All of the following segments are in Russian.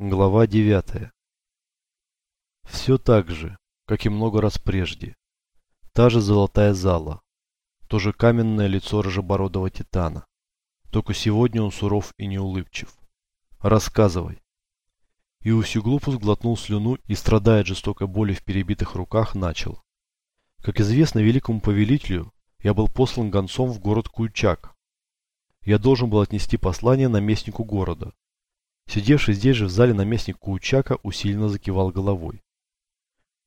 Глава 9. Все так же, как и много раз прежде. Та же золотая зала. То же каменное лицо рыжебородого титана. Только сегодня он суров и неулыбчив. Рассказывай. И Усюглупус глотнул слюну и, страдая от жестокой боли в перебитых руках, начал. Как известно великому повелителю, я был послан гонцом в город Куйчак. Я должен был отнести послание наместнику города, Сидевший здесь же в зале наместник Куучака усиленно закивал головой.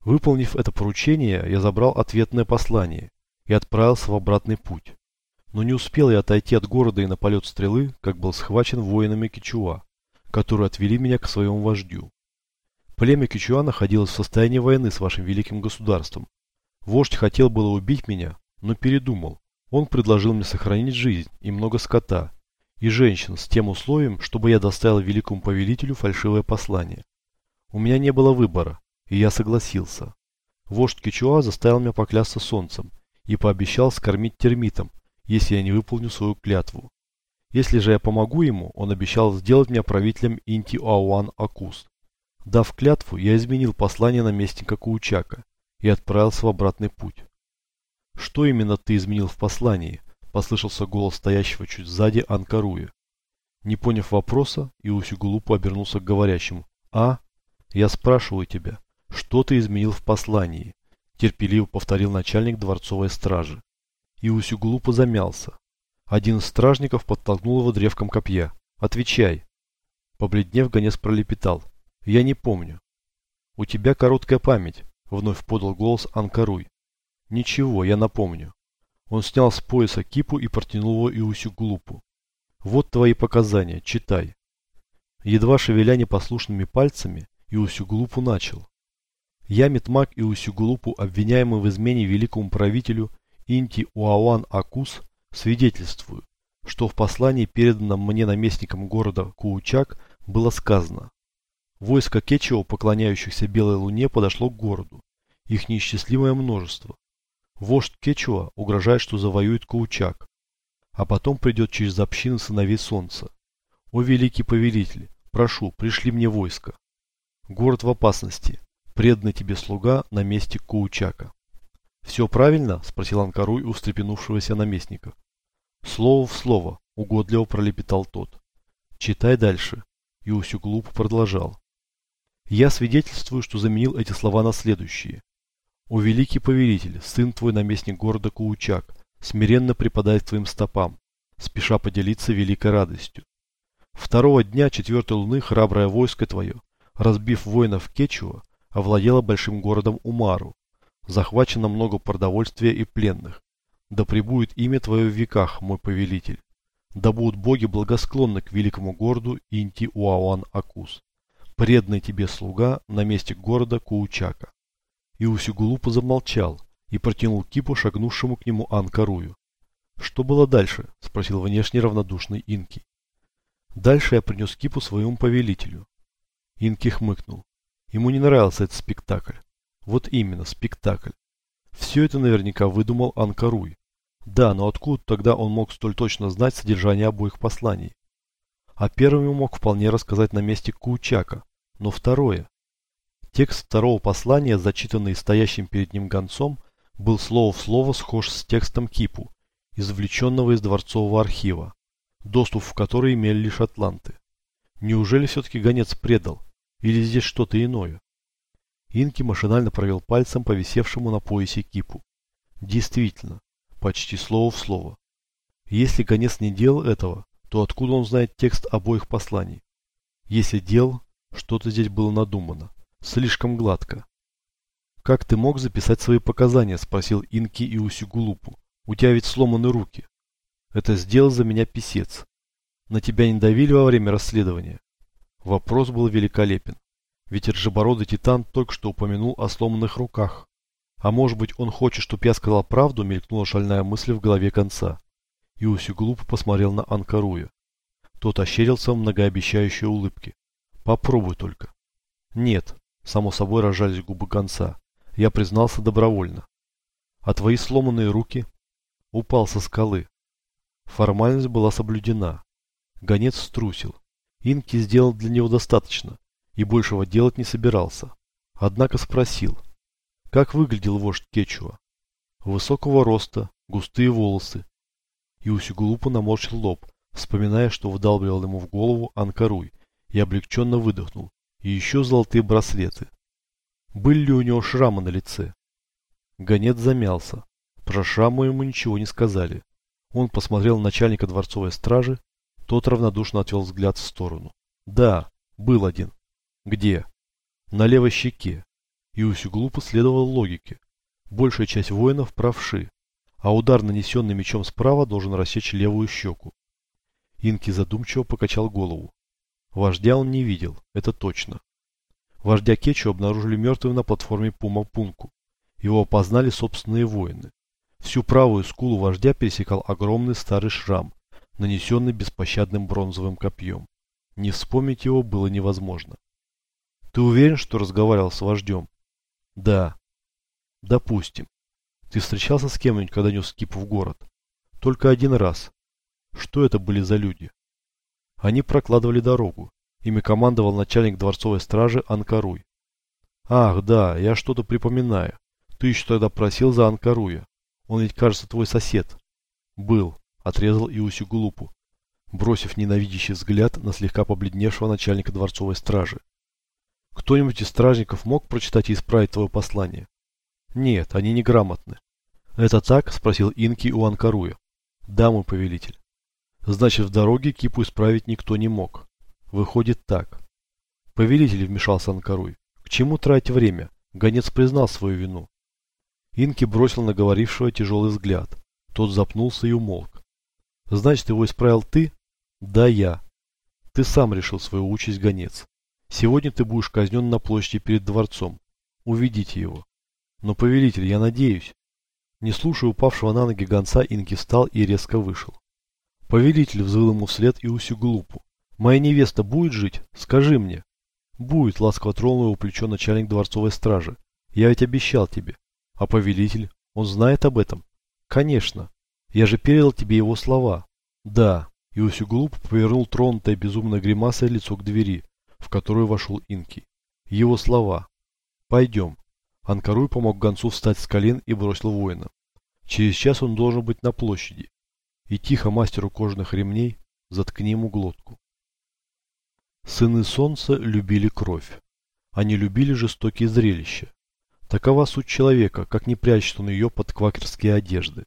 Выполнив это поручение, я забрал ответное послание и отправился в обратный путь. Но не успел я отойти от города и на полет стрелы, как был схвачен воинами Кичуа, которые отвели меня к своему вождю. Племя Кичуа находилось в состоянии войны с вашим великим государством. Вождь хотел было убить меня, но передумал. Он предложил мне сохранить жизнь и много скота, и женщин с тем условием, чтобы я доставил великому повелителю фальшивое послание. У меня не было выбора, и я согласился. Вождь Кичуа заставил меня поклясться солнцем и пообещал скормить термитом, если я не выполню свою клятву. Если же я помогу ему, он обещал сделать меня правителем Инти-Ауан Акус. Дав клятву, я изменил послание наместника Каучака и отправился в обратный путь. Что именно ты изменил в послании? Послышался голос стоящего чуть сзади Анкаруя. Не поняв вопроса, Иусю глупо обернулся к говорящему. «А? Я спрашиваю тебя, что ты изменил в послании?» Терпеливо повторил начальник дворцовой стражи. Иусю глупо замялся. Один из стражников подтолкнул его древком копья. «Отвечай!» Побледнев, гонец пролепетал. «Я не помню». «У тебя короткая память», — вновь подал голос Анкаруй. «Ничего, я напомню. Он снял с пояса кипу и протянул его Иусю Глупу. «Вот твои показания, читай». Едва шевеля непослушными пальцами, Иусю Глупу начал. «Я, Метмак Иусю Глупу, обвиняемый в измене великому правителю Инти Уауан Акус, свидетельствую, что в послании, переданном мне наместником города Куучак, было сказано. Войско Кечео, поклоняющихся Белой Луне, подошло к городу. Их неисчислимое множество. Вождь Кечуа угрожает, что завоюет Каучак, а потом придет через общины сыновей солнца. О великий повелитель, прошу, пришли мне войско. Город в опасности, преданный тебе слуга на месте Каучака. Все правильно? Спросил Анкаруй у встрепенувшегося наместника. Слово в слово, угодливо пролепетал тот. Читай дальше. И Усюглуп продолжал. Я свидетельствую, что заменил эти слова на следующие. «О великий повелитель, сын твой, наместник города Куучак, смиренно преподает твоим стопам, спеша поделиться великой радостью. Второго дня четвертой луны храброе войско твое, разбив воинов Кечуа, овладело большим городом Умару. Захвачено много продовольствия и пленных. Да пребудет имя твое в веках, мой повелитель. Да будут боги благосклонны к великому городу Инти-Уауан-Акус. Преданный тебе слуга на месте города Куучака. И Усюгулупа замолчал и протянул кипу шагнувшему к нему Анкарую. «Что было дальше?» – спросил внешне равнодушный Инки. «Дальше я принес кипу своему повелителю». Инки хмыкнул. Ему не нравился этот спектакль. Вот именно, спектакль. Все это наверняка выдумал Анкаруй. Да, но откуда тогда он мог столь точно знать содержание обоих посланий? А первым ему мог вполне рассказать наместник Кучака. Но второе. Текст второго послания, зачитанный стоящим перед ним гонцом, был слово в слово схож с текстом Кипу, извлеченного из дворцового архива, доступ в который имели лишь атланты. Неужели все-таки гонец предал? Или здесь что-то иное? Инки машинально провел пальцем по висевшему на поясе кипу. Действительно, почти слово в слово. Если гонец не делал этого, то откуда он знает текст обоих посланий? Если делал, что-то здесь было надумано. Слишком гладко. «Как ты мог записать свои показания?» – спросил Инки и Усюгулупу. «У тебя ведь сломаны руки». «Это сделал за меня писец. На тебя не давили во время расследования?» Вопрос был великолепен. Ведь ржебородый титан только что упомянул о сломанных руках. А может быть он хочет, чтобы я сказал правду, мелькнула шальная мысль в голове конца. И Усюгулупу посмотрел на Анкаруя. Тот ощерился в многообещающей улыбке. Попробуй только. Нет, Само собой рожались губы конца. Я признался добровольно. А твои сломанные руки? Упал со скалы. Формальность была соблюдена. Гонец струсил. Инки сделал для него достаточно. и большего делать не собирался. Однако спросил, как выглядел вождь Кечуа. Высокого роста, густые волосы. И Усюгулупа наморщил лоб, вспоминая, что вдалбливал ему в голову Анкаруй, и облегченно выдохнул. И еще золотые браслеты. Были ли у него шрамы на лице? Гонец замялся. Про шрамы ему ничего не сказали. Он посмотрел на начальника дворцовой стражи, тот равнодушно отвел взгляд в сторону. Да, был один. Где? На левой щеке. И Усюглупу следовало логике. Большая часть воинов правши, а удар, нанесенный мечом справа, должен рассечь левую щеку. Инки задумчиво покачал голову. Вождя он не видел, это точно. Вождя Кечу обнаружили мертвым на платформе Пума-Пунку. Его опознали собственные воины. Всю правую скулу вождя пересекал огромный старый шрам, нанесенный беспощадным бронзовым копьем. Не вспомнить его было невозможно. Ты уверен, что разговаривал с вождем? Да. Допустим. Ты встречался с кем-нибудь, когда нес кипу в город? Только один раз. Что это были за люди? Они прокладывали дорогу. Ими командовал начальник дворцовой стражи Анкаруй. Ах, да, я что-то припоминаю. Ты еще тогда просил за Анкаруя. Он ведь, кажется, твой сосед. Был, отрезал Иуси Гулупу, бросив ненавидящий взгляд на слегка побледневшего начальника дворцовой стражи. Кто-нибудь из стражников мог прочитать и исправить твое послание? Нет, они неграмотны. Это так? Спросил Инки у Анкаруя. Да, мой повелитель. Значит, в дороге Кипу исправить никто не мог. Выходит так. Повелитель вмешался Анкаруй. К чему тратить время? Гонец признал свою вину. Инки бросил на говорившего тяжелый взгляд. Тот запнулся и умолк. Значит, его исправил ты? Да, я. Ты сам решил свою участь, гонец. Сегодня ты будешь казнен на площади перед дворцом. Уведите его. Но, повелитель, я надеюсь. Не слушая упавшего на ноги гонца, Инки встал и резко вышел. Повелитель взвыл ему вслед и усю глупу. Моя невеста будет жить? Скажи мне. Будет, ласково тронул его плечо начальник дворцовой стражи. Я ведь обещал тебе. А повелитель? Он знает об этом? Конечно. Я же передал тебе его слова. Да. И усю повернул тронутое безумной гримасой лицо к двери, в которую вошел Инки. Его слова. Пойдем. Анкаруй помог гонцу встать с колен и бросил воина. Через час он должен быть на площади. И тихо мастеру кожаных ремней заткни ему глотку. Сыны солнца любили кровь. Они любили жестокие зрелища. Такова суть человека, как не прячет он ее под квакерские одежды.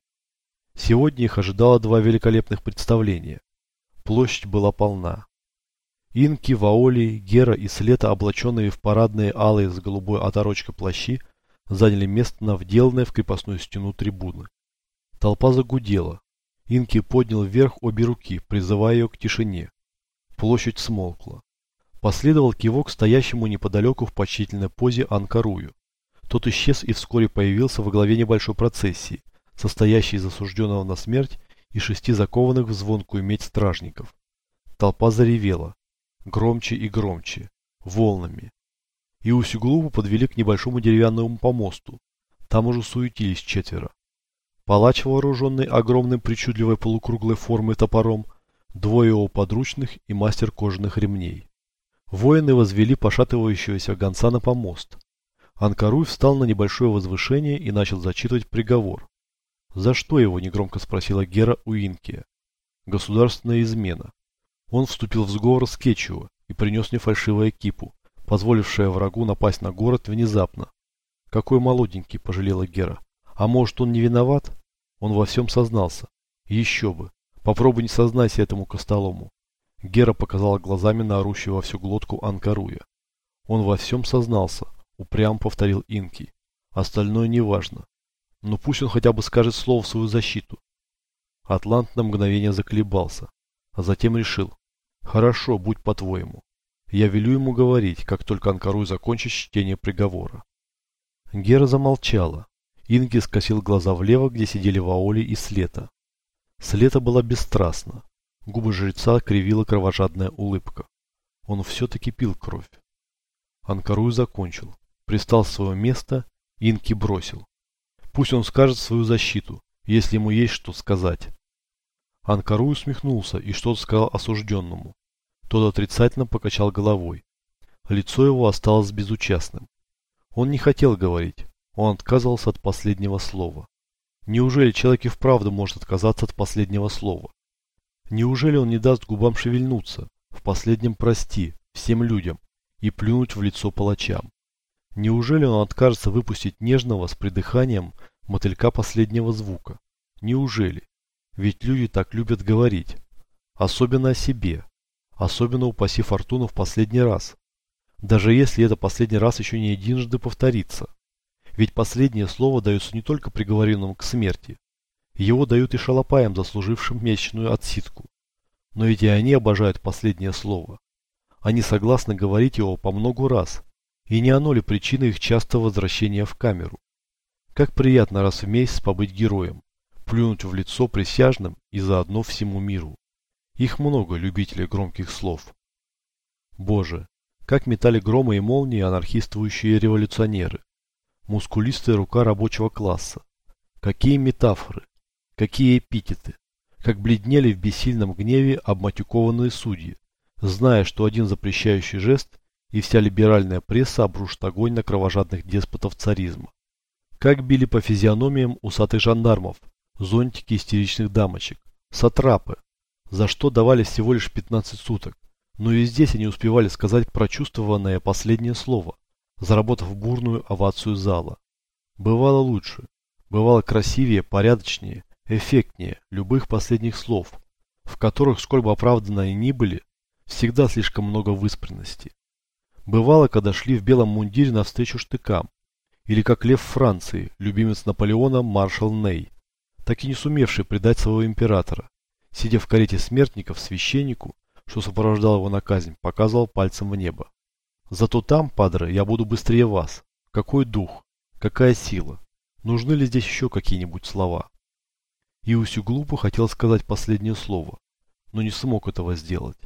Сегодня их ожидало два великолепных представления. Площадь была полна. Инки, Ваоли, Гера и Слета, облаченные в парадные алые с голубой оторочкой плащи, заняли место на вделанной в крепостную стену трибуны. Толпа загудела. Инки поднял вверх обе руки, призывая ее к тишине. Площадь смолкла. Последовал кивок стоящему неподалеку в почтительной позе Анкарую. Тот исчез и вскоре появился во главе небольшой процессии, состоящей из осужденного на смерть и шести закованных в звонкую медь стражников. Толпа заревела громче и громче, волнами. И Усюглубу подвели к небольшому деревянному помосту. Там уже суетились четверо. Палач, вооруженный огромным причудливой полукруглой формы топором, двое его подручных и мастер кожаных ремней. Воины возвели пошатывающегося гонца на помост. Анкаруй встал на небольшое возвышение и начал зачитывать приговор. «За что его?» – негромко спросила Гера Уинкия. «Государственная измена. Он вступил в сговор с Кетчуа и принес мне фальшивую кипу, позволившая врагу напасть на город внезапно. Какой молоденький, пожалела Гера. А может он не виноват? Он во всем сознался. Еще бы. Попробуй не сознайся этому костолому. Гера показала глазами на орущего во всю глотку Анкаруя. Он во всем сознался, упрям повторил Инки. Остальное не важно. Но пусть он хотя бы скажет слово в свою защиту. Атлант на мгновение заколебался, а затем решил. Хорошо, будь по-твоему. Я велю ему говорить, как только Анкаруй закончит чтение приговора. Гера замолчала. Инги скосил глаза влево, где сидели Ваоли и Слета. Слета была бесстрастна. Губы жреца кривила кровожадная улыбка. Он все-таки пил кровь. Анкаруй закончил. Пристал с своего места, Инки бросил. Пусть он скажет свою защиту, если ему есть что сказать. Анкару усмехнулся и что-то сказал осужденному. Тот отрицательно покачал головой. Лицо его осталось безучастным. Он не хотел говорить, он отказывался от последнего слова. Неужели человек и вправду может отказаться от последнего слова? Неужели он не даст губам шевельнуться, в последнем прости, всем людям, и плюнуть в лицо палачам? Неужели он откажется выпустить нежного с придыханием мотылька последнего звука? Неужели? Ведь люди так любят говорить. Особенно о себе. Особенно упаси фортуну в последний раз. Даже если это последний раз еще не единожды повторится. Ведь последнее слово дается не только приговоренному к смерти. Его дают и шалопаям, заслужившим месячную отсидку. Но ведь и они обожают последнее слово. Они согласны говорить его по многу раз. И не оно ли причина их частого возвращения в камеру? Как приятно раз в месяц побыть героем, плюнуть в лицо присяжным и заодно всему миру. Их много, любителей громких слов. Боже, как метали громы и молнии анархистующие революционеры мускулистая рука рабочего класса. Какие метафоры, какие эпитеты, как бледнели в бессильном гневе обматюкованные судьи, зная, что один запрещающий жест и вся либеральная пресса обрушит огонь на кровожадных деспотов царизма. Как били по физиономиям усатых жандармов, зонтики истеричных дамочек, сатрапы, за что давали всего лишь 15 суток, но и здесь они успевали сказать прочувствованное последнее слово, заработав бурную овацию зала. Бывало лучше, бывало красивее, порядочнее, эффектнее любых последних слов, в которых, сколь бы оправданно и ни были, всегда слишком много выспренности. Бывало, когда шли в белом мундире навстречу штыкам, или как лев Франции, любимец Наполеона маршал Ней, так и не сумевший предать своего императора, сидя в карете смертников священнику, что сопровождал его на казнь, показывал пальцем в небо. Зато там, падре, я буду быстрее вас. Какой дух? Какая сила? Нужны ли здесь еще какие-нибудь слова? Иусю глупо хотел сказать последнее слово, но не смог этого сделать.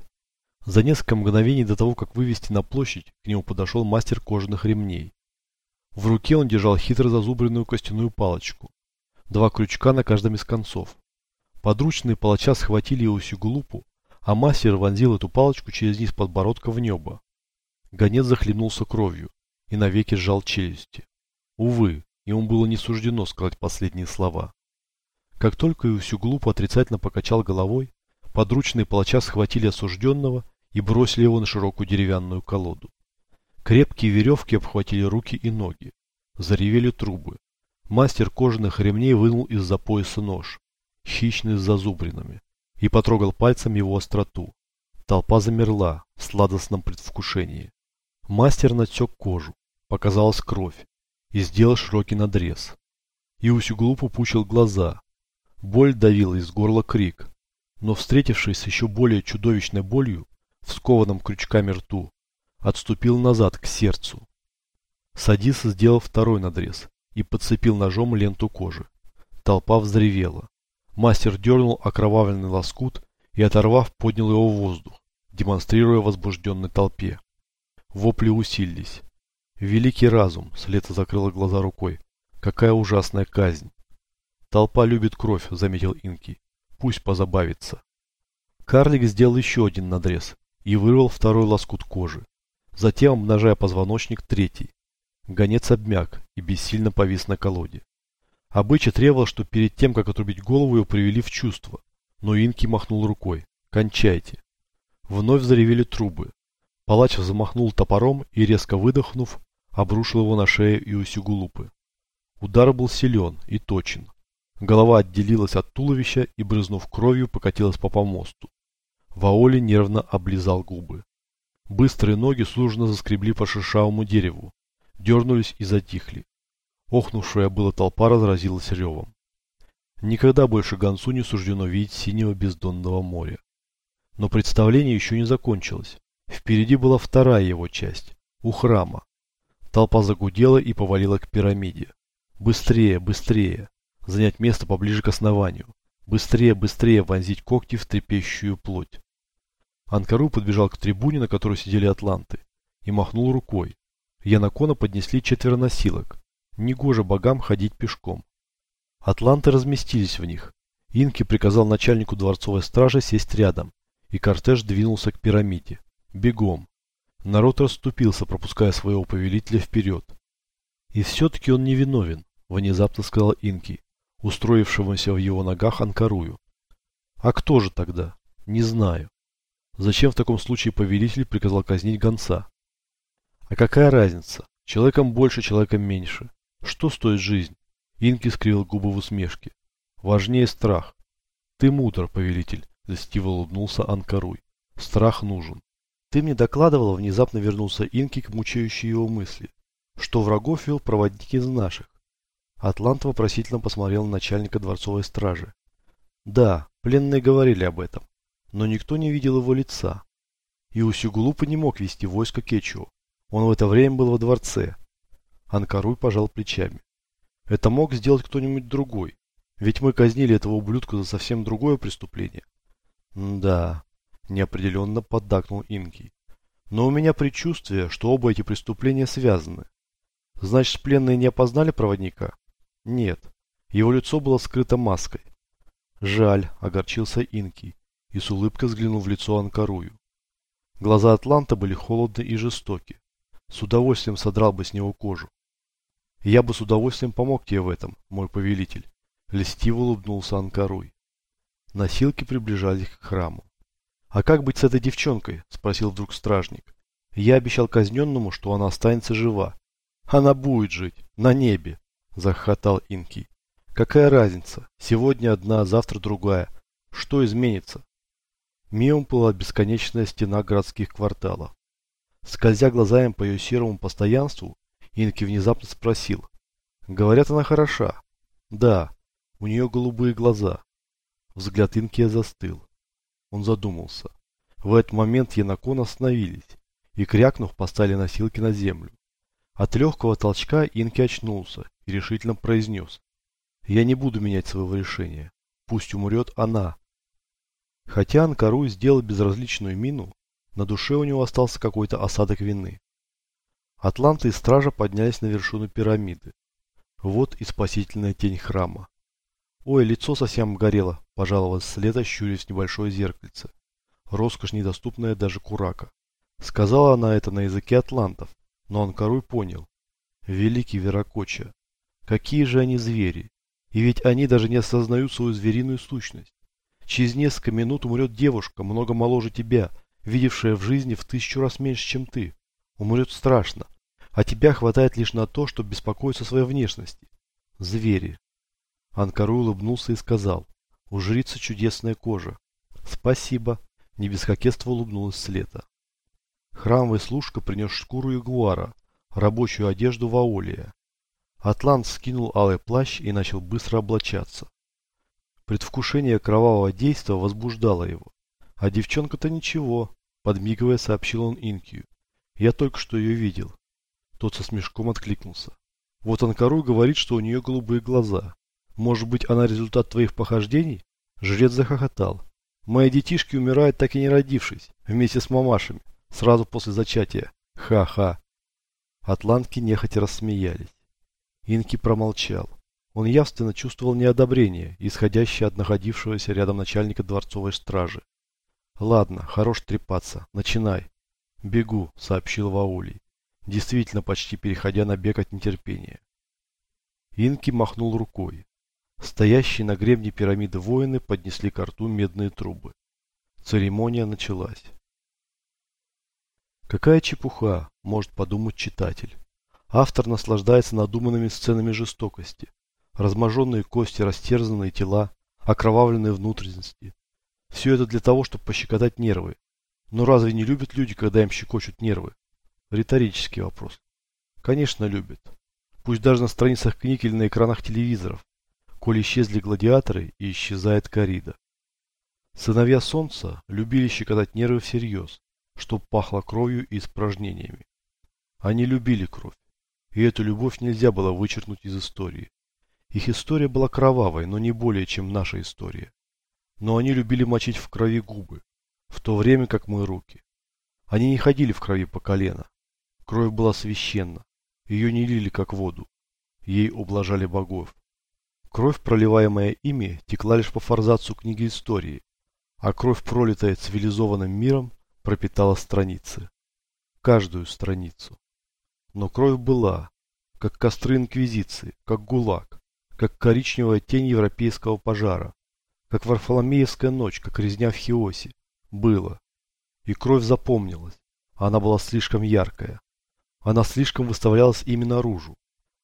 За несколько мгновений до того, как вывести на площадь, к нему подошел мастер кожаных ремней. В руке он держал хитро зазубренную костяную палочку. Два крючка на каждом из концов. Подручные палача схватили Иусю глупу, а мастер вонзил эту палочку через низ подбородка в небо. Гонец захлебнулся кровью и навеки сжал челюсти. Увы, ему было не суждено сказать последние слова. Как только Иусю глупо отрицательно покачал головой, подручные палача схватили осужденного и бросили его на широкую деревянную колоду. Крепкие веревки обхватили руки и ноги. Заревели трубы. Мастер кожаных ремней вынул из-за пояса нож, хищный с зазубринами, и потрогал пальцем его остроту. Толпа замерла в сладостном предвкушении. Мастер натек кожу, показалась кровь и сделал широкий надрез. Иусю глупо пучил глаза. Боль давила из горла крик, но встретившись с еще более чудовищной болью в скованном крючками рту, отступил назад к сердцу. Садис сделал второй надрез и подцепил ножом ленту кожи. Толпа взревела. Мастер дернул окровавленный лоскут и, оторвав, поднял его в воздух, демонстрируя возбужденной толпе. Вопли усилились. Великий разум, Слета закрыла глаза рукой. Какая ужасная казнь. Толпа любит кровь, заметил Инки. Пусть позабавится. Карлик сделал еще один надрез и вырвал второй лоскут кожи. Затем, обнажая позвоночник, третий. Гонец обмяк и бессильно повис на колоде. Обычай требовал, что перед тем, как отрубить голову, его привели в чувство. Но Инки махнул рукой. «Кончайте». Вновь заревели трубы. Палач замахнул топором и, резко выдохнув, обрушил его на шею Иосигулупы. Удар был силен и точен. Голова отделилась от туловища и, брызнув кровью, покатилась по помосту. Ваоли нервно облизал губы. Быстрые ноги служно заскребли по шершавому дереву, дернулись и затихли. Охнувшая была толпа разразилась ревом. Никогда больше гонцу не суждено видеть синего бездонного моря. Но представление еще не закончилось. Впереди была вторая его часть, у храма. Толпа загудела и повалила к пирамиде. Быстрее, быстрее. Занять место поближе к основанию. Быстрее, быстрее вонзить когти в трепещущую плоть. Анкару подбежал к трибуне, на которой сидели атланты, и махнул рукой. Янакона поднесли четверо носилок. Негоже богам ходить пешком. Атланты разместились в них. Инки приказал начальнику дворцовой стражи сесть рядом, и кортеж двинулся к пирамиде. Бегом. Народ расступился, пропуская своего повелителя вперед. И все-таки он не виновен, внезапно сказал Инки, устроившемуся в его ногах Анкарую. А кто же тогда? Не знаю. Зачем в таком случае повелитель приказал казнить гонца? А какая разница? Человеком больше, человеком меньше. Что стоит жизнь? Инки скривил губы в усмешке. Важнее страх. Ты мудр, повелитель, льстиво улыбнулся Анкаруй. Страх нужен. Ты мне докладывал, внезапно вернулся Инки к мучающей его мысли, что врагов вел проводник из наших. Атлант вопросительно посмотрел на начальника дворцовой стражи. Да, пленные говорили об этом, но никто не видел его лица. И Усюгулупа не мог вести войско Кечу. Он в это время был во дворце. Анкаруй пожал плечами. Это мог сделать кто-нибудь другой. Ведь мы казнили этого ублюдка за совсем другое преступление. Да, неопределенно поддакнул Инки. Но у меня предчувствие, что оба эти преступления связаны. Значит, пленные не опознали проводника? Нет. Его лицо было скрыто маской. Жаль, огорчился Инки и с улыбкой взглянул в лицо Анкарую. Глаза Атланта были холодны и жестоки. С удовольствием содрал бы с него кожу. Я бы с удовольствием помог тебе в этом, мой повелитель. Льстиво улыбнулся Анкаруй. Носилки приближались к храму. «А как быть с этой девчонкой?» – спросил вдруг стражник. «Я обещал казненному, что она останется жива». «Она будет жить, на небе!» – захохотал Инки. «Какая разница? Сегодня одна, завтра другая. Что изменится?» Мимо была бесконечная стена городских кварталов. Скользя глазами по ее серому постоянству, Инки внезапно спросил. «Говорят, она хороша?» «Да, у нее голубые глаза». Взгляд Инки застыл. Он задумался. В этот момент Янакон остановились и, крякнув, поставили носилки на землю. От легкого толчка Инки очнулся и решительно произнес. «Я не буду менять своего решения. Пусть умрет она». Хотя Анкару сделал безразличную мину, на душе у него остался какой-то осадок вины. Атланты и стража поднялись на вершину пирамиды. Вот и спасительная тень храма. Ой, лицо совсем горело, пожаловалась Слета, щурясь в небольшое зеркальце. Роскошь, недоступная даже Курака. Сказала она это на языке атлантов, но Анкаруй понял. Великий Веракоча. Какие же они звери. И ведь они даже не осознают свою звериную сущность. Через несколько минут умрет девушка, много моложе тебя, видевшая в жизни в тысячу раз меньше, чем ты. Умрет страшно. А тебя хватает лишь на то, чтобы беспокоиться о своей внешности. Звери. Анкару улыбнулся и сказал, у жрицы чудесная кожа. Спасибо. Не без кокетства улыбнулась Слета. Храмовый служка принес шкуру ягуара, рабочую одежду Ваолия. Атлант скинул алый плащ и начал быстро облачаться. Предвкушение кровавого действа возбуждало его. А девчонка-то ничего, подмигивая, сообщил он Инкию. Я только что ее видел. Тот со смешком откликнулся. Вот Анкару говорит, что у нее голубые глаза. Может быть, она результат твоих похождений? Жрец захохотал. Мои детишки умирают, так и не родившись, вместе с мамашами, сразу после зачатия. Ха-ха. Атлантки нехотя рассмеялись. Инки промолчал. Он явственно чувствовал неодобрение, исходящее от находившегося рядом начальника дворцовой стражи. «Ладно, хорош трепаться. Начинай». «Бегу», — сообщил Ваулий, действительно почти переходя на бег от нетерпения. Инки махнул рукой. Стоящие на гребне пирамиды воины поднесли к рту медные трубы. Церемония началась. Какая чепуха, может подумать читатель. Автор наслаждается надуманными сценами жестокости. Разможенные кости, растерзанные тела, окровавленные внутренности. Все это для того, чтобы пощекотать нервы. Но разве не любят люди, когда им щекочут нервы? Риторический вопрос. Конечно, любят. Пусть даже на страницах книг или на экранах телевизоров коль исчезли гладиаторы и исчезает корида. Сыновья солнца любили щекотать нервы всерьез, чтоб пахло кровью и испражнениями. Они любили кровь, и эту любовь нельзя было вычеркнуть из истории. Их история была кровавой, но не более, чем наша история. Но они любили мочить в крови губы, в то время как мы руки. Они не ходили в крови по колено. Кровь была священна, ее не лили как воду. Ей ублажали богов. Кровь, проливаемая ими, текла лишь по форзацу книги истории, а кровь, пролитая цивилизованным миром, пропитала страницы. каждую страницу. Но кровь была, как костры Инквизиции, как гулаг, как коричневая тень европейского пожара, как Варфоломеевская ночь, как резня в Хиосе. Было. И кровь запомнилась. Она была слишком яркая. Она слишком выставлялась именно наружу.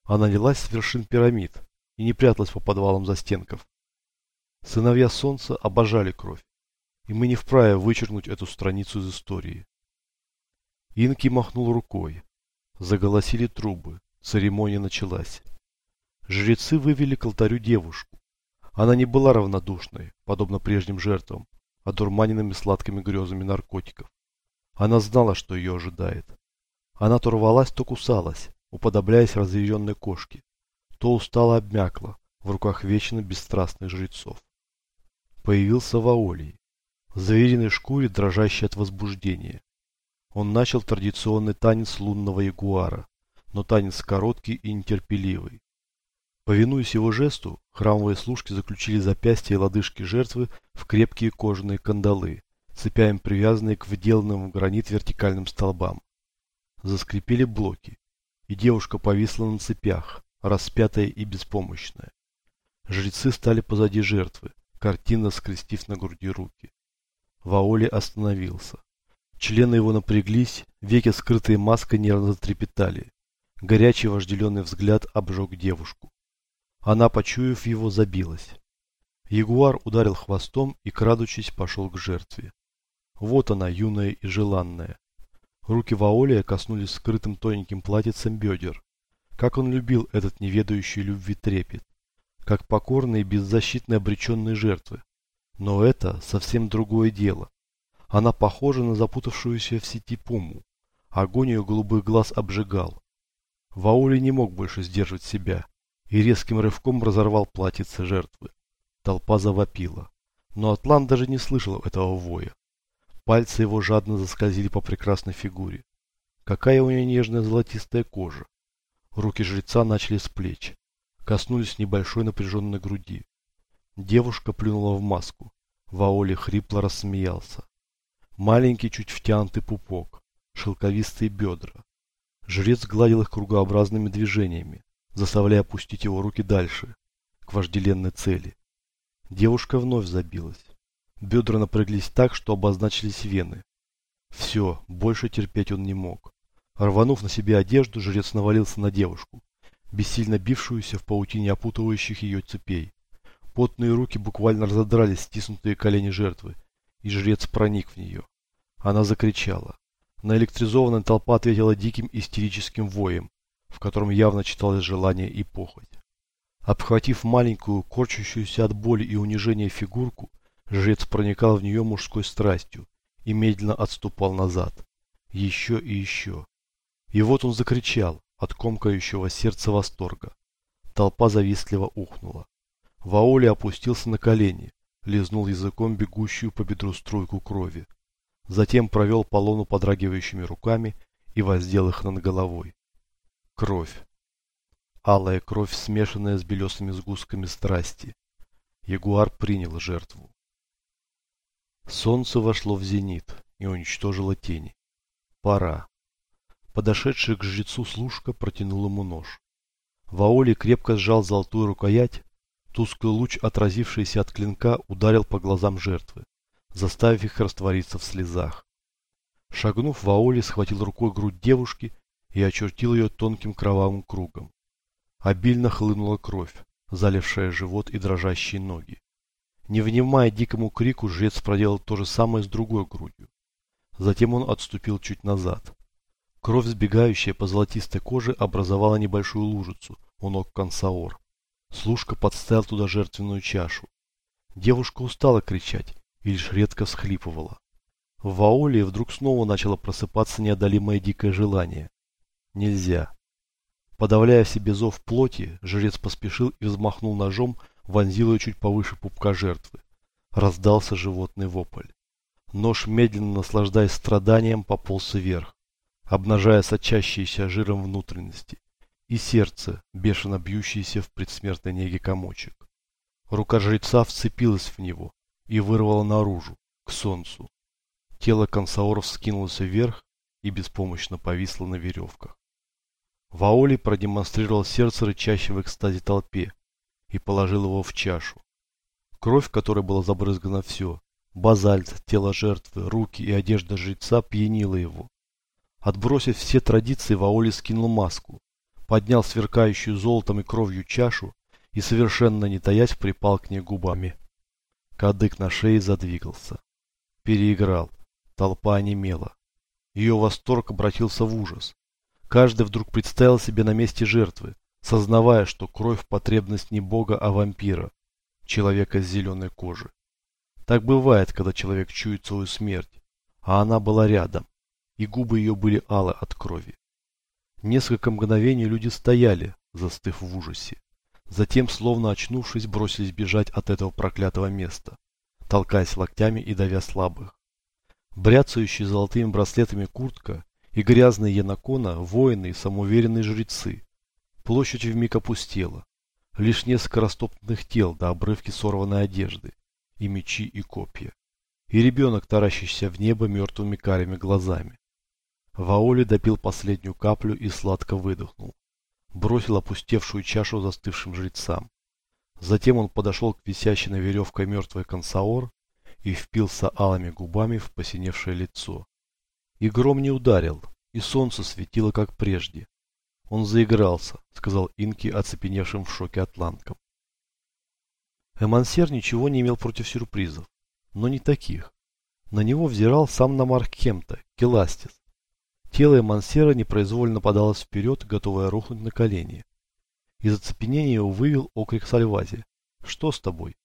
Она лилась с вершин пирамид и не пряталась по подвалам застенков. Сыновья Солнца обожали кровь, и мы не вправе вычеркнуть эту страницу из истории. Инки махнул рукой. Заголосили трубы. Церемония началась. Жрецы вывели к алтарю девушку. Она не была равнодушной, подобно прежним жертвам, одурманенными сладкими грезами наркотиков. Она знала, что ее ожидает. Она то рвалась, то кусалась, уподобляясь разъяренной кошке, то устало обмякла в руках вечно бесстрастных жрецов. Появился Ваолий, в заверенной шкуре, дрожащий от возбуждения. Он начал традиционный танец лунного ягуара, но танец короткий и нетерпеливый. Повинуясь его жесту, храмовые служки заключили запястья и лодыжки жертвы в крепкие кожаные кандалы, цепями привязанные к вделанным в гранит вертикальным столбам. Заскрипели блоки, и девушка повисла на цепях, распятая и беспомощная. Жрецы стали позади жертвы, картинно скрестив на груди руки. Ваоли остановился. Члены его напряглись, веки, скрытые маской, нервно затрепетали. Горячий вожделенный взгляд обжег девушку. Она, почуяв его, забилась. Ягуар ударил хвостом и, крадучись, пошел к жертве. Вот она, юная и желанная. Руки Ваолия коснулись скрытым тоненьким платьицем бедер. Как он любил этот неведающий любви трепет. Как покорные беззащитные обреченные жертвы. Но это совсем другое дело. Она похожа на запутавшуюся в сети пуму. Огонь ее голубых глаз обжигал. Ваули не мог больше сдерживать себя и резким рывком разорвал платьице жертвы. Толпа завопила. Но Атлан даже не слышал этого воя. Пальцы его жадно заскользили по прекрасной фигуре. Какая у нее нежная золотистая кожа. Руки жреца начали с плеч. Коснулись небольшой напряженной груди. Девушка плюнула в маску. Ваоли хрипло рассмеялся. Маленький, чуть втянутый пупок. Шелковистые бедра. Жрец гладил их кругообразными движениями заставляя опустить его руки дальше, к вожделенной цели. Девушка вновь забилась. Бедра напряглись так, что обозначились вены. Все, больше терпеть он не мог. Рванув на себе одежду, жрец навалился на девушку, бессильно бившуюся в паутине опутывающих ее цепей. Потные руки буквально разодрали стиснутые колени жертвы, и жрец проник в нее. Она закричала. Наэлектризованная толпа ответила диким истерическим воем, в котором явно читалось желание и похоть. Обхватив маленькую, корчащуюся от боли и унижения фигурку, жрец проникал в нее мужской страстью и медленно отступал назад. Еще и еще. И вот он закричал от комкающего сердца восторга. Толпа завистливо ухнула. Ваоли опустился на колени, лизнул языком бегущую по бедру струйку крови. Затем провел по лону подрагивающими руками и воздел их над головой. Кровь. Алая кровь, смешанная с белесыми сгустками страсти. Ягуар принял жертву. Солнце вошло в зенит и уничтожило тени. Пора. Подошедший к жрецу служка протянул ему нож. Ваоли крепко сжал золотую рукоять, тусклый луч, отразившийся от клинка, ударил по глазам жертвы, заставив их раствориться в слезах. Шагнув, Ваоли схватил рукой грудь девушки и очертил ее тонким кровавым кругом. Обильно хлынула кровь, залившая живот и дрожащие ноги. Не внимая дикому крику, жрец проделал то же самое с другой грудью. Затем он отступил чуть назад. Кровь, сбегающая по золотистой коже, образовала небольшую лужицу у ног консаор. Служка подставил туда жертвенную чашу. Девушка устала кричать и лишь редко всхлипывала. В Ваолии вдруг снова начало просыпаться неодолимое дикое желание. Нельзя. Подавляя себе зов плоти, жрец поспешил и взмахнул ножом, вонзил ее чуть повыше пупка жертвы. Раздался животный вопль. Нож, медленно наслаждаясь страданием, пополз вверх, обнажая сочащиеся жиром внутренности и сердце, бешено бьющееся в предсмертной неге комочек. Рука жреца вцепилась в него и вырвала наружу, к солнцу. Тело консаоров скинулось вверх, и беспомощно повисла на веревках. Ваоли продемонстрировал сердце рычащего в экстазе толпе и положил его в чашу. Кровь, которой было забрызгано все, базальт, тело жертвы, руки и одежда жреца пьянила его. Отбросив все традиции, Ваоли скинул маску, поднял сверкающую золотом и кровью чашу и, совершенно не таясь, припал к ней губами. Кадык на шее задвигался. Переиграл. Толпа онемела. Ее восторг обратился в ужас. Каждый вдруг представил себе на месте жертвы, сознавая, что кровь – потребность не бога, а вампира, человека с зеленой кожей. Так бывает, когда человек чует свою смерть, а она была рядом, и губы ее были алы от крови. Несколько мгновений люди стояли, застыв в ужасе. Затем, словно очнувшись, бросились бежать от этого проклятого места, толкаясь локтями и давя слабых. Бряцающие золотыми браслетами куртка и грязные янакона, воины и самоуверенные жрецы. Площадь вмиг опустела. Лишь несколько растоптанных тел до обрывки сорванной одежды, и мечи, и копья. И ребенок, таращащийся в небо мертвыми карими глазами. Ваоли допил последнюю каплю и сладко выдохнул бросил опустевшую чашу застывшим жрецам. Затем он подошел к висящей на веревке мертвой консаор и впился алыми губами в посиневшее лицо. И гром не ударил, и солнце светило, как прежде. Он заигрался, сказал Инки, оцепеневшим в шоке атланткам. Эмансер ничего не имел против сюрпризов, но не таких. На него взирал сам Намар Кемта, Келастис, Тело Эмансера непроизвольно подалось вперед, готовое рухнуть на колени. Из оцепенения его вывел окрик Сальвази. «Что с тобой?»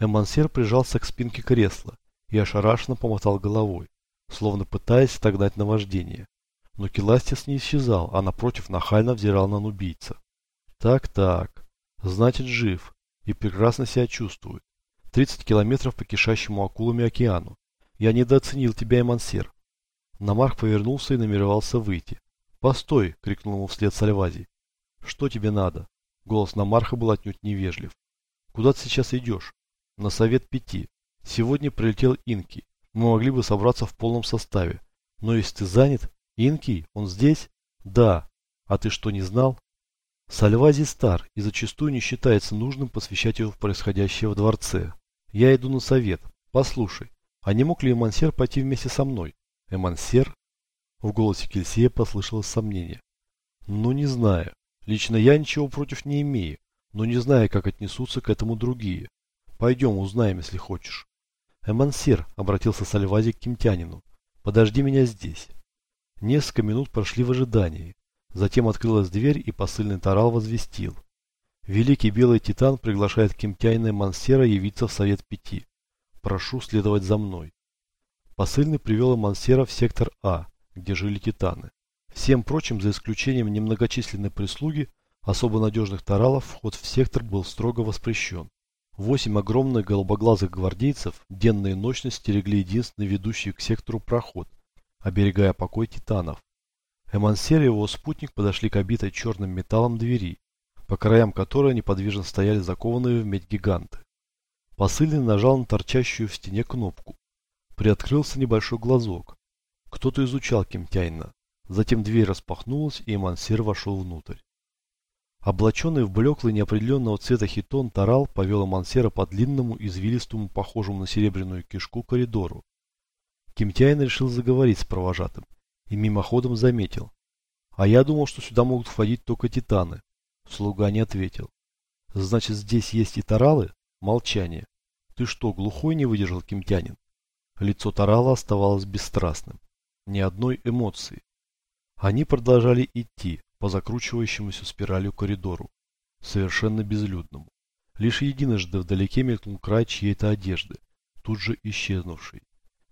Эмансер прижался к спинке кресла и ошарашенно помотал головой, словно пытаясь отогнать наваждение. Но Келастис не исчезал, а напротив нахально взирал на нубийца. «Так-так, значит жив и прекрасно себя чувствует. 30 километров по кишащему акулами океану. Я недооценил тебя, Эмансер. Намарх повернулся и намеревался выйти. «Постой!» — крикнул ему вслед Сальвазий. «Что тебе надо?» Голос Намарха был отнюдь невежлив. «Куда ты сейчас идешь?» «На совет пяти. Сегодня прилетел Инки. Мы могли бы собраться в полном составе. Но если ты занят... Инки? Он здесь?» «Да. А ты что, не знал?» Сальвазий стар и зачастую не считается нужным посвящать его в происходящее в дворце. Я иду на совет. Послушай, а не мог ли Мансер пойти вместе со мной? Эмансер? В голосе Кельсея послышалось сомнение. Ну, не знаю. Лично я ничего против не имею, но не знаю, как отнесутся к этому другие. Пойдем, узнаем, если хочешь. Эмансер, обратился Сальвази к кимтянину. Подожди меня здесь. Несколько минут прошли в ожидании. Затем открылась дверь, и посыльный Тарал возвестил. Великий белый титан приглашает кимтянина Мансера явиться в Совет Пяти. Прошу следовать за мной. Посыльный привел Мансера в сектор А, где жили титаны. Всем прочим, за исключением немногочисленной прислуги, особо надежных таралов, вход в сектор был строго воспрещен. Восемь огромных голубоглазых гвардейцев денно и ночно стерегли единственный ведущий к сектору проход, оберегая покой титанов. Эмансер и его спутник подошли к обитой черным металлом двери, по краям которой неподвижно стояли закованные в медь гиганты. Посыльный нажал на торчащую в стене кнопку. Приоткрылся небольшой глазок. Кто-то изучал Кемтяйна. Затем дверь распахнулась, и Мансер вошел внутрь. Облаченный в блеклый неопределенного цвета хитон Тарал повел Мансера по длинному, извилистому, похожему на серебряную кишку коридору. Кимтяин решил заговорить с провожатым и мимоходом заметил. А я думал, что сюда могут входить только титаны. Слуга не ответил. Значит, здесь есть и таралы? Молчание. Ты что, глухой не выдержал Кимтянин? Лицо Тарала оставалось бесстрастным. Ни одной эмоции. Они продолжали идти по закручивающемуся спиралью коридору, совершенно безлюдному. Лишь единожды вдалеке мелькнул край чьей-то одежды, тут же исчезнувшей.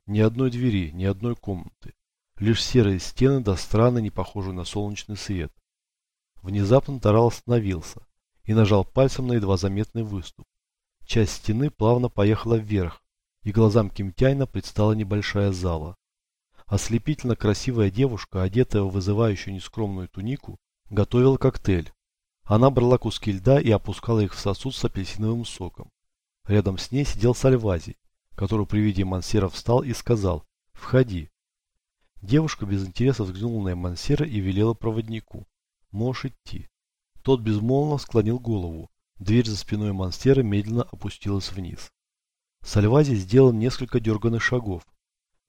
Ни одной двери, ни одной комнаты. Лишь серые стены да странно не похожие на солнечный свет. Внезапно Тарал остановился и нажал пальцем на едва заметный выступ. Часть стены плавно поехала вверх, и глазам Кимтяйна предстала небольшая зала. Ослепительно красивая девушка, одетая в вызывающую нескромную тунику, готовила коктейль. Она брала куски льда и опускала их в сосуд с апельсиновым соком. Рядом с ней сидел Сальвази, который при виде Мансера встал и сказал «Входи». Девушка без интереса взглянула на Мансера и велела проводнику. Можешь идти. Тот безмолвно склонил голову. Дверь за спиной Монстера медленно опустилась вниз. Сальвази сделал несколько дерганных шагов.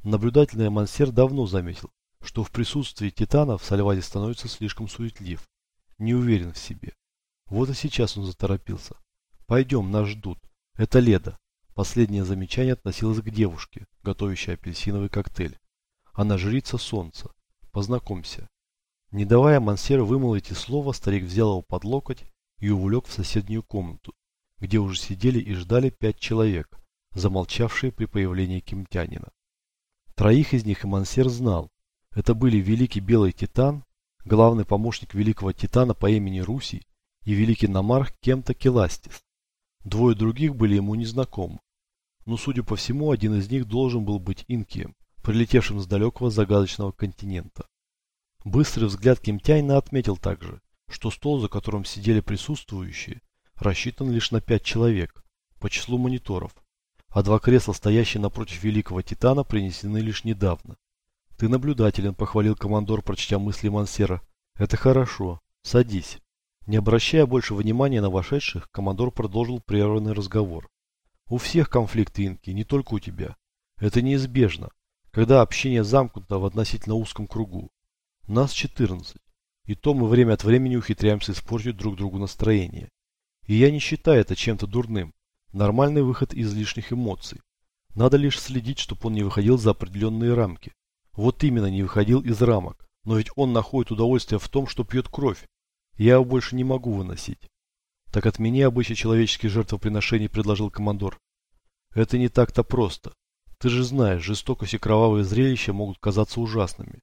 Наблюдательный Монстер давно заметил, что в присутствии титанов Сальвази становится слишком суетлив, не уверен в себе. Вот и сейчас он заторопился. «Пойдем, нас ждут. Это Леда». Последнее замечание относилось к девушке, готовящей апельсиновый коктейль. Она жрица солнца. Познакомься. Не давая Мансеру вымолвить и слова, старик взял его под локоть и увлек в соседнюю комнату, где уже сидели и ждали пять человек, замолчавшие при появлении кемтянина. Троих из них Мансер знал. Это были Великий Белый Титан, главный помощник Великого Титана по имени Руси и Великий Намарх Кемта Келастис. Двое других были ему незнакомы. Но, судя по всему, один из них должен был быть Инкием, прилетевшим с далекого загадочного континента. Быстрый взгляд Кимтяйна отметил также, что стол, за которым сидели присутствующие, рассчитан лишь на пять человек по числу мониторов, а два кресла, стоящие напротив великого титана, принесены лишь недавно. «Ты наблюдателен», — похвалил командор, прочтя мысли Мансера. «Это хорошо. Садись». Не обращая больше внимания на вошедших, командор продолжил прерванный разговор. «У всех конфликты, Инки, не только у тебя. Это неизбежно, когда общение замкнуто в относительно узком кругу. Нас 14. И то мы время от времени ухитряемся испортить друг другу настроение. И я не считаю это чем-то дурным. Нормальный выход из лишних эмоций. Надо лишь следить, чтобы он не выходил за определенные рамки. Вот именно не выходил из рамок. Но ведь он находит удовольствие в том, что пьет кровь. Я его больше не могу выносить. Так отмени обычай человеческих жертвоприношений, предложил командор. Это не так-то просто. Ты же знаешь, жестокость и кровавые зрелища могут казаться ужасными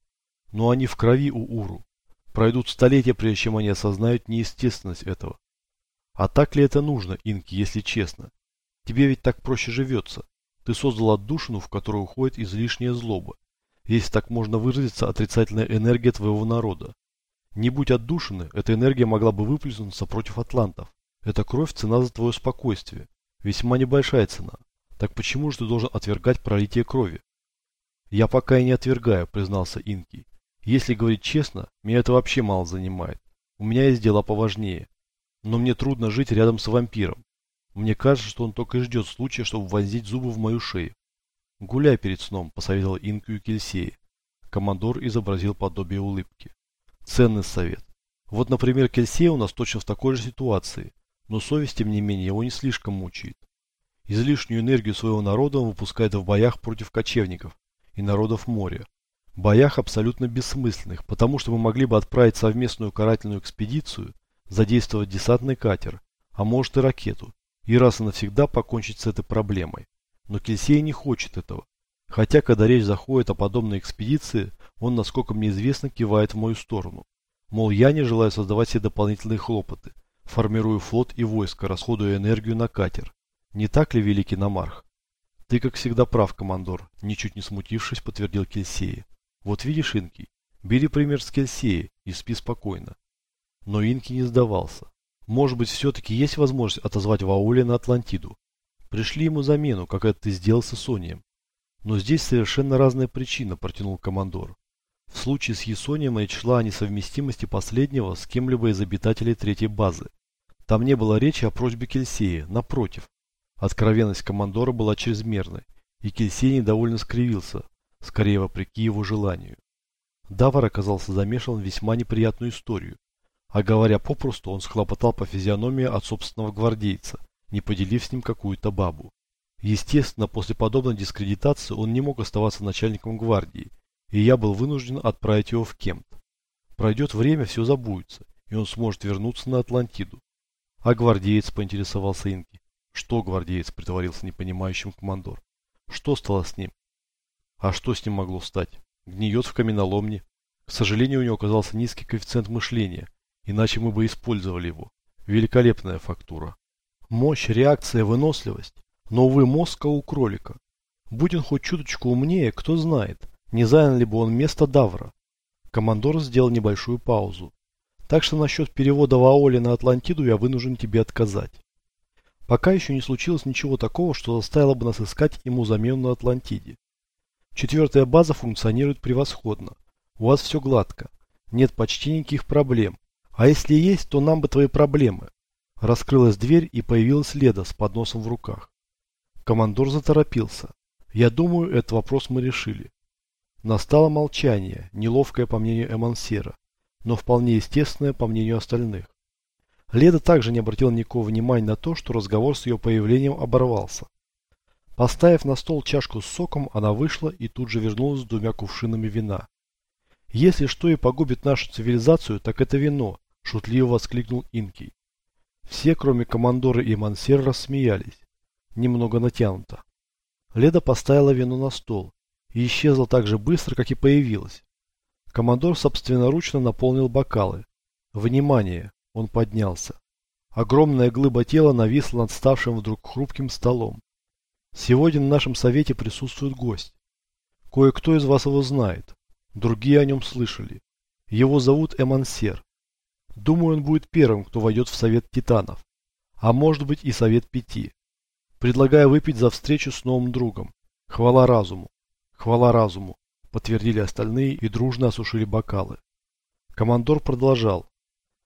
но они в крови у Уру. Пройдут столетия, прежде чем они осознают неестественность этого. А так ли это нужно, Инки, если честно? Тебе ведь так проще живется. Ты создал отдушину, в которую уходит излишняя злоба. Если так можно выразиться, отрицательная энергия твоего народа. Не будь отдушины, эта энергия могла бы выплеснуться против атлантов. Эта кровь – цена за твое спокойствие. Весьма небольшая цена. Так почему же ты должен отвергать пролитие крови? Я пока и не отвергаю, признался Инки. Если говорить честно, меня это вообще мало занимает. У меня есть дела поважнее. Но мне трудно жить рядом с вампиром. Мне кажется, что он только и ждет случая, чтобы вонзить зубы в мою шею. Гуляй перед сном, посоветовал Инкию Кельсея. Командор изобразил подобие улыбки. Ценный совет. Вот, например, Кельсей у нас точно в такой же ситуации, но совесть, тем не менее, его не слишком мучает. Излишнюю энергию своего народа он выпускает в боях против кочевников и народов моря боях абсолютно бессмысленных, потому что мы могли бы отправить совместную карательную экспедицию, задействовать десантный катер, а может и ракету, и раз и навсегда покончить с этой проблемой. Но Кельсей не хочет этого. Хотя, когда речь заходит о подобной экспедиции, он, насколько мне известно, кивает в мою сторону. Мол, я не желаю создавать себе дополнительные хлопоты, формирую флот и войско, расходуя энергию на катер. Не так ли, великий Намарх? Ты, как всегда, прав, командор, ничуть не смутившись, подтвердил Кельсея. Вот видишь, Инки, бери пример с Кельсея и спи спокойно. Но Инки не сдавался. Может быть, все-таки есть возможность отозвать Вауля на Атлантиду. Пришли ему замену, как это ты сделал с Исонием. Но здесь совершенно разная причина, протянул командор. В случае с Есонием речь шла о несовместимости последнего с кем-либо из обитателей третьей базы. Там не было речи о просьбе Кельсея, напротив. Откровенность командора была чрезмерной, и Кельсей недовольно скривился, скорее вопреки его желанию. Давар оказался замешан в весьма неприятную историю, а говоря попросту, он схлопотал по физиономии от собственного гвардейца, не поделив с ним какую-то бабу. Естественно, после подобной дискредитации он не мог оставаться начальником гвардии, и я был вынужден отправить его в Кемп. Пройдет время, все забудется, и он сможет вернуться на Атлантиду. А гвардеец поинтересовался Инки. Что гвардеец, притворился непонимающим командор. Что стало с ним? А что с ним могло стать? Гниет в каменоломне. К сожалению, у него оказался низкий коэффициент мышления, иначе мы бы использовали его. Великолепная фактура. Мощь, реакция, выносливость. Но, увы, мозг, у кролика. Будь он хоть чуточку умнее, кто знает, не занял ли бы он место Давра. Командор сделал небольшую паузу. Так что насчет перевода Ваоли на Атлантиду я вынужден тебе отказать. Пока еще не случилось ничего такого, что заставило бы нас искать ему замену на Атлантиде. Четвертая база функционирует превосходно. У вас все гладко. Нет почти никаких проблем. А если есть, то нам бы твои проблемы. Раскрылась дверь и появилась Леда с подносом в руках. Командор заторопился. Я думаю, этот вопрос мы решили. Настало молчание, неловкое по мнению Эмансера, но вполне естественное по мнению остальных. Леда также не обратила никакого внимания на то, что разговор с ее появлением оборвался. Поставив на стол чашку с соком, она вышла и тут же вернулась с двумя кувшинами вина. «Если что и погубит нашу цивилизацию, так это вино», – шутливо воскликнул Инкий. Все, кроме командора и Мансера, рассмеялись. Немного натянуто. Леда поставила вино на стол и исчезла так же быстро, как и появилась. Командор собственноручно наполнил бокалы. Внимание! Он поднялся. Огромная глыба тела нависла над ставшим вдруг хрупким столом. Сегодня в нашем совете присутствует гость. Кое-кто из вас его знает. Другие о нем слышали. Его зовут Эмансер. Думаю, он будет первым, кто войдет в совет титанов. А может быть и совет пяти. Предлагаю выпить за встречу с новым другом. Хвала разуму. Хвала разуму. Подтвердили остальные и дружно осушили бокалы. Командор продолжал.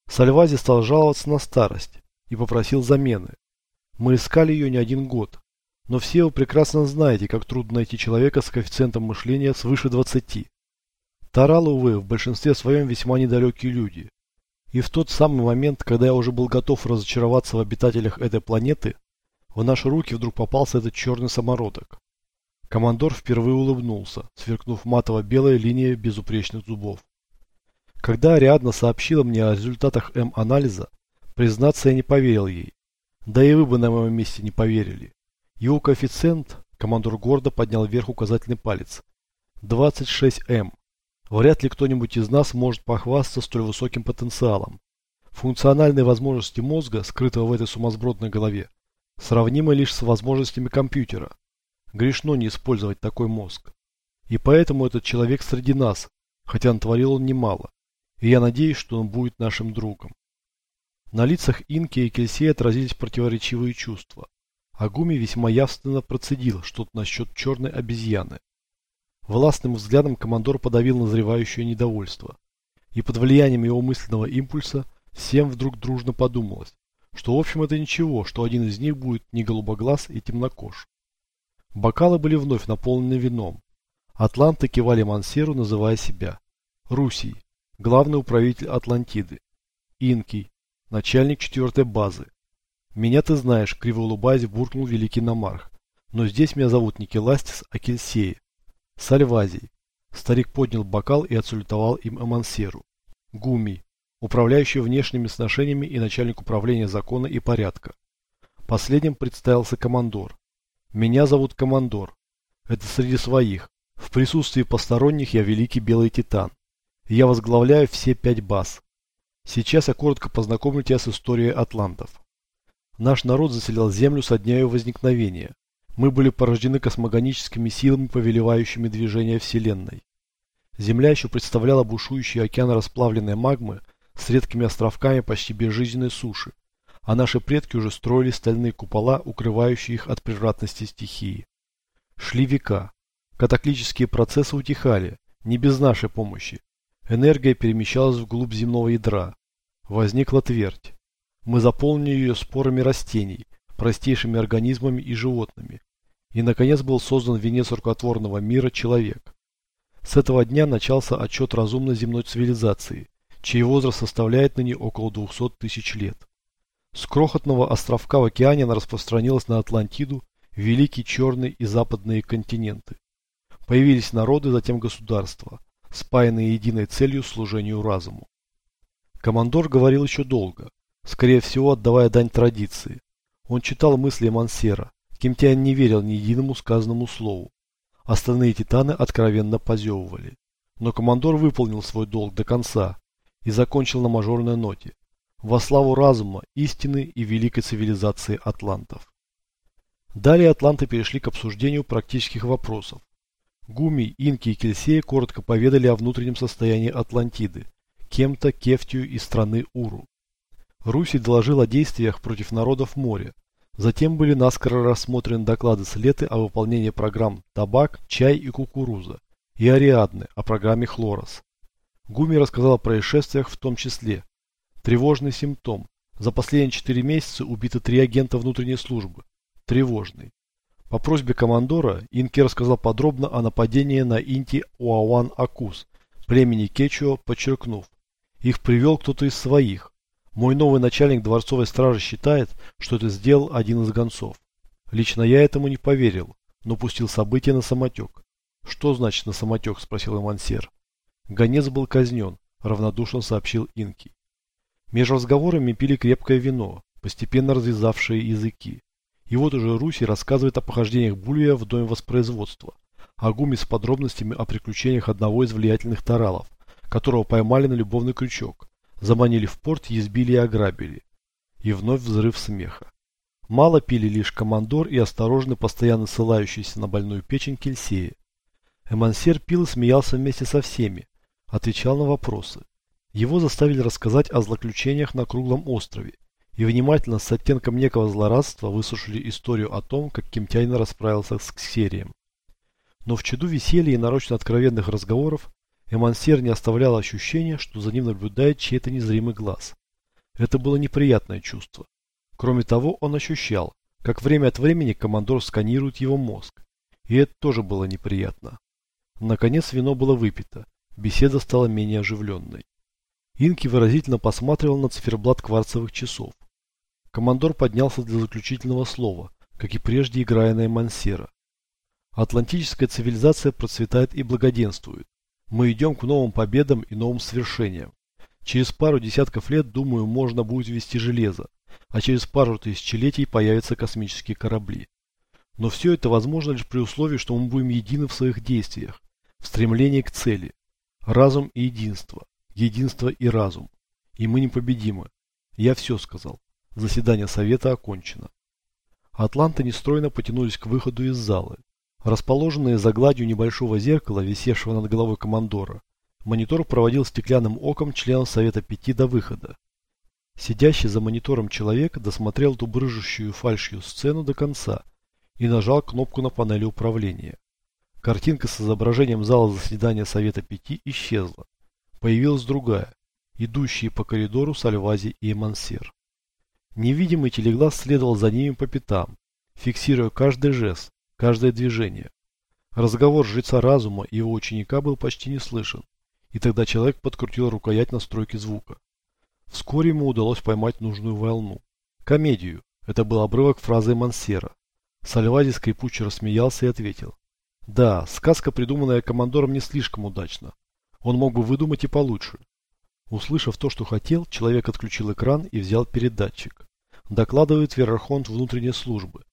Сальвази стал жаловаться на старость и попросил замены. Мы искали ее не один год, но все вы прекрасно знаете, как трудно найти человека с коэффициентом мышления свыше 20. Таралы, увы, в большинстве своем весьма недалекие люди. И в тот самый момент, когда я уже был готов разочароваться в обитателях этой планеты, в наши руки вдруг попался этот черный самородок. Командор впервые улыбнулся, сверкнув матово-белая линия безупречных зубов. Когда Ариадна сообщила мне о результатах М-анализа, признаться, я не поверил ей. Да и вы бы на моем месте не поверили. Его коэффициент, командор гордо поднял вверх указательный палец, 26М. Вряд ли кто-нибудь из нас может похвастаться столь высоким потенциалом. Функциональные возможности мозга, скрытого в этой сумасбродной голове, сравнимы лишь с возможностями компьютера. Грешно не использовать такой мозг. И поэтому этот человек среди нас, хотя натворил он немало и я надеюсь, что он будет нашим другом. На лицах Инки и Кельсея отразились противоречивые чувства. Агуми весьма явственно процедил что-то насчет черной обезьяны. Властным взглядом командор подавил назревающее недовольство. И под влиянием его мысленного импульса всем вдруг дружно подумалось, что в общем это ничего, что один из них будет не голубоглаз и темнокож. Бокалы были вновь наполнены вином. Атланты кивали Мансеру, называя себя Русей, главный управитель Атлантиды. Инкий, начальник четвертой базы. Меня ты знаешь, криво улыбаясь, буркнул великий Намарх. Но здесь меня зовут не Келастис, а Кельсея. Сальвазий. Старик поднял бокал и отсулетовал им Амансеру. Гуми, управляющий внешними сношениями и начальник управления закона и порядка. Последним представился командор. Меня зовут командор. Это среди своих. В присутствии посторонних я великий белый титан. Я возглавляю все пять баз. Сейчас я коротко познакомлю тебя с историей атлантов. Наш народ заселял Землю со дня ее возникновения. Мы были порождены космогоническими силами, повелевающими движение Вселенной. Земля еще представляла бушующий океан расплавленной магмы с редкими островками почти безжизненной суши, а наши предки уже строили стальные купола, укрывающие их от превратности стихии. Шли века. Катаклические процессы утихали, не без нашей помощи, Энергия перемещалась вглубь земного ядра. Возникла твердь. Мы заполнили ее спорами растений, простейшими организмами и животными. И, наконец, был создан венец рукотворного мира – человек. С этого дня начался отчет разумной земной цивилизации, чей возраст составляет ныне около 200 тысяч лет. С крохотного островка в океане она распространилась на Атлантиду, Великий Черный и Западные континенты. Появились народы, затем государства – спаянные единой целью служению разуму. Командор говорил еще долго, скорее всего отдавая дань традиции. Он читал мысли Мансера, Кемтян не верил ни единому сказанному слову. Остальные титаны откровенно позевывали. Но командор выполнил свой долг до конца и закончил на мажорной ноте. Во славу разума, истины и великой цивилизации атлантов. Далее атланты перешли к обсуждению практических вопросов. Гуми, Инки и Кельсея коротко поведали о внутреннем состоянии Атлантиды, кем-то Кефтию из страны Уру. Руси доложил о действиях против народов моря, Затем были наскоро рассмотрены доклады Слеты о выполнении программ «Табак», «Чай» и «Кукуруза» и Ариадны о программе «Хлорос». Гуми рассказал о происшествиях в том числе. Тревожный симптом. За последние четыре месяца убито три агента внутренней службы. Тревожный. По просьбе командора Инки рассказал подробно о нападении на Инти Уауан Акус, племени Кечуо, подчеркнув. Их привел кто-то из своих. Мой новый начальник дворцовой стражи считает, что это сделал один из гонцов. Лично я этому не поверил, но пустил события на самотек. Что значит на самотек, спросил Эмансер. Гонец был казнен, равнодушно сообщил Инки. Между разговорами пили крепкое вино, постепенно развязавшие языки. И вот уже Руси рассказывает о похождениях Булья в доме воспроизводства, а Гуми с подробностями о приключениях одного из влиятельных таралов, которого поймали на любовный крючок, заманили в порт, избили и ограбили. И вновь взрыв смеха. Мало пили лишь командор и осторожно постоянно ссылающийся на больную печень Кельсея. Эмансер пил и смеялся вместе со всеми, отвечал на вопросы. Его заставили рассказать о злоключениях на круглом острове и внимательно с оттенком некого злорадства выслушали историю о том, как Кимтяйн расправился с Ксерием. Но в чаду веселья и нарочно откровенных разговоров Эмансер не оставлял ощущения, что за ним наблюдает чей-то незримый глаз. Это было неприятное чувство. Кроме того, он ощущал, как время от времени командор сканирует его мозг. И это тоже было неприятно. Наконец вино было выпито. Беседа стала менее оживленной. Инки выразительно посматривал на циферблат кварцевых часов. Командор поднялся для заключительного слова, как и прежде играя на Эмансера. Атлантическая цивилизация процветает и благоденствует. Мы идем к новым победам и новым свершениям. Через пару десятков лет, думаю, можно будет вести железо, а через пару тысячелетий появятся космические корабли. Но все это возможно лишь при условии, что мы будем едины в своих действиях, в стремлении к цели. Разум и единство, единство и разум. И мы непобедимы. Я все сказал. Заседание совета окончено. Атланты нестройно потянулись к выходу из залы. Расположенные за гладью небольшого зеркала, висевшего над головой командора, монитор проводил стеклянным оком членов Совета Пяти до выхода. Сидящий за монитором человек досмотрел ту брыжущую фальшью сцену до конца и нажал кнопку на панели управления. Картинка с изображением зала заседания Совета Пяти исчезла. Появилась другая, идущие по коридору Сальвази и Эмансер. Невидимый телеглаз следовал за ними по пятам, фиксируя каждый жест, каждое движение. Разговор жреца разума и его ученика был почти не слышен, и тогда человек подкрутил рукоять настройки звука. Вскоре ему удалось поймать нужную волну. Комедию. Это был обрывок фразы Мансера. Сальвади скрипуче рассмеялся и ответил. Да, сказка, придуманная командором, не слишком удачна. Он мог бы выдумать и получше. Услышав то, что хотел, человек отключил экран и взял передатчик. Докладывает Верхонт внутренней службы.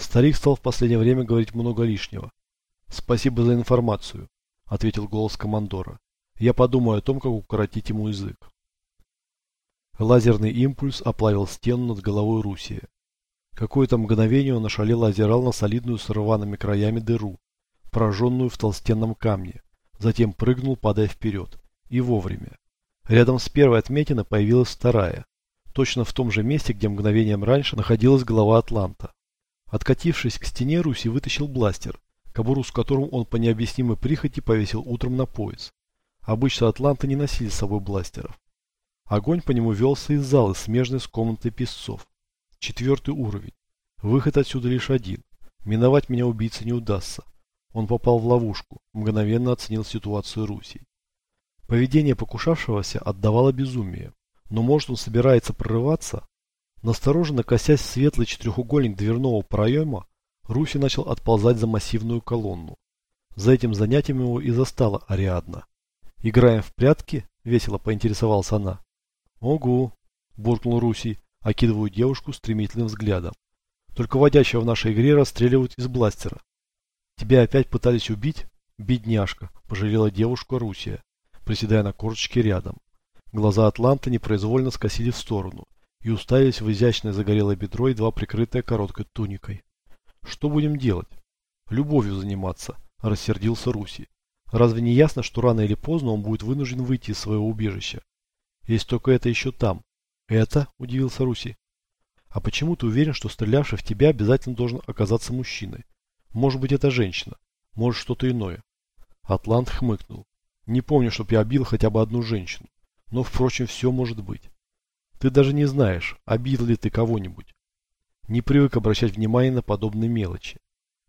Старик стал в последнее время говорить много лишнего. «Спасибо за информацию», — ответил голос командора. «Я подумаю о том, как укоротить ему язык». Лазерный импульс оплавил стену над головой Русия. Какое-то мгновение он ошалело озирал на солидную с рваными краями дыру, пораженную в толстенном камне, затем прыгнул, падая вперед. И вовремя. Рядом с первой отметиной появилась вторая, точно в том же месте, где мгновением раньше находилась голова Атланта. Откатившись к стене, Руси вытащил бластер, кобуру с которым он по необъяснимой прихоти повесил утром на пояс. Обычно атланты не носили с собой бластеров. Огонь по нему велся из зала, смежной с комнатой песцов. Четвертый уровень. Выход отсюда лишь один. Миновать меня убийца не удастся. Он попал в ловушку, мгновенно оценил ситуацию Руси. Поведение покушавшегося отдавало безумие. Но может он собирается прорываться? Настороженно косясь в светлый четырехугольник дверного проема, Руси начал отползать за массивную колонну. За этим занятием его и застала Ариадна. «Играем в прятки?» – весело поинтересовалась она. «Огу!» – буркнул Руси, окидывая девушку стремительным взглядом. «Только водящего в нашей игре расстреливают из бластера». «Тебя опять пытались убить?» «Бедняжка!» – пожалела девушка Русия, приседая на корточке рядом. Глаза Атланта непроизвольно скосили в сторону – и уставились в изящное загорелое бедро, едва прикрытое короткой туникой. «Что будем делать?» «Любовью заниматься», – рассердился Руси. «Разве не ясно, что рано или поздно он будет вынужден выйти из своего убежища? Есть только это еще там». «Это?» – удивился Руси. А почему ты уверен, что стрелявший в тебя обязательно должен оказаться мужчиной? Может быть, это женщина. Может, что-то иное. Атлант хмыкнул. Не помню, чтоб я обил хотя бы одну женщину. Но, впрочем, все может быть. Ты даже не знаешь, обидел ли ты кого-нибудь. Не привык обращать внимание на подобные мелочи.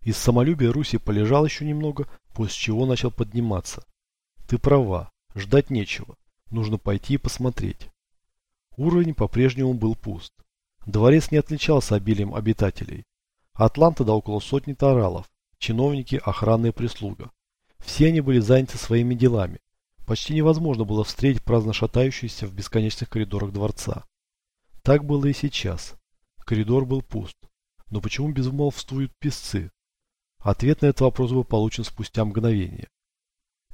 Из самолюбия Руси полежал еще немного, после чего начал подниматься. Ты права, ждать нечего. Нужно пойти и посмотреть. Уровень по-прежнему был пуст. Дворец не отличался обилием обитателей. Атланта до около сотни таралов, чиновники, охрана и прислуга. Все они были заняты своими делами. Почти невозможно было встретить праздно шатающихся в бесконечных коридорах дворца. Так было и сейчас. Коридор был пуст. Но почему безмолвствуют песцы? Ответ на этот вопрос был получен спустя мгновение.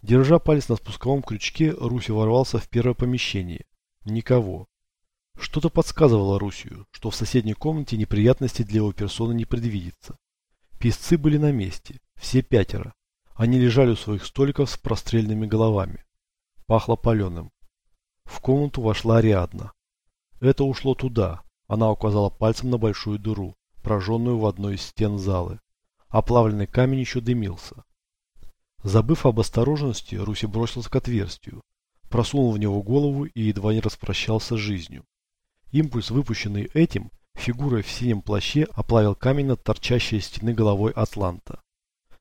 Держа палец на спусковом крючке, Руси ворвался в первое помещение. Никого. Что-то подсказывало Русию, что в соседней комнате неприятностей для его персоны не предвидится. Песцы были на месте, все пятеро. Они лежали у своих столиков с прострельными головами. Пахло паленым. В комнату вошла Ариадна. Это ушло туда. Она указала пальцем на большую дыру, прожженную в одной из стен залы. Оплавленный камень еще дымился. Забыв об осторожности, Руси бросился к отверстию, просунул в него голову и едва не распрощался с жизнью. Импульс, выпущенный этим, фигурой в синем плаще оплавил камень над торчащей стены головой Атланта.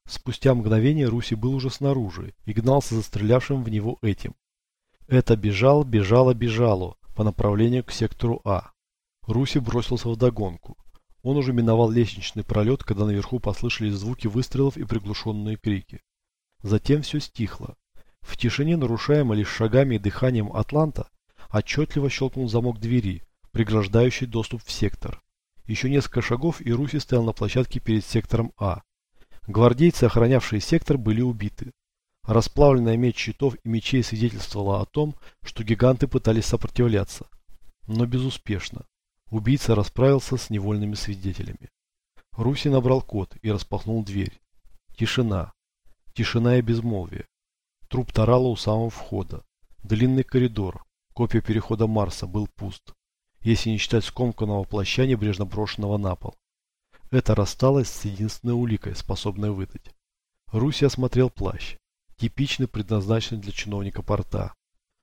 Спустя мгновение Руси был уже снаружи и гнался за стрелявшим в него этим. Это бежал, бежало, бежало по направлению к сектору А. Руси бросился в догонку. Он уже миновал лестничный пролет, когда наверху послышались звуки выстрелов и приглушенные крики. Затем все стихло. В тишине, нарушаемой лишь шагами и дыханием Атланта, отчетливо щелкнул замок двери, преграждающий доступ в сектор. Еще несколько шагов, и Руси стоял на площадке перед сектором А. Гвардейцы, охранявшие сектор, были убиты. Расплавленная медь щитов и мечей свидетельствовала о том, что гиганты пытались сопротивляться. Но безуспешно. Убийца расправился с невольными свидетелями. Руси набрал код и распахнул дверь. Тишина. Тишина и безмолвие. Труп тарала у самого входа. Длинный коридор. Копия перехода Марса был пуст. Если не считать скомканного плаща, небрежно брошенного на пол. Это рассталось с единственной уликой, способной выдать. Руси осмотрел плащ. Типичный, предназначенный для чиновника порта.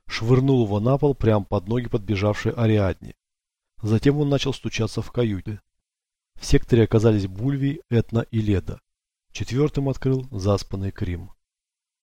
Швырнул его на пол прямо под ноги подбежавшей Ариадне. Затем он начал стучаться в каюте. В секторе оказались Бульви, Этна и Леда. Четвертым открыл заспанный Крим.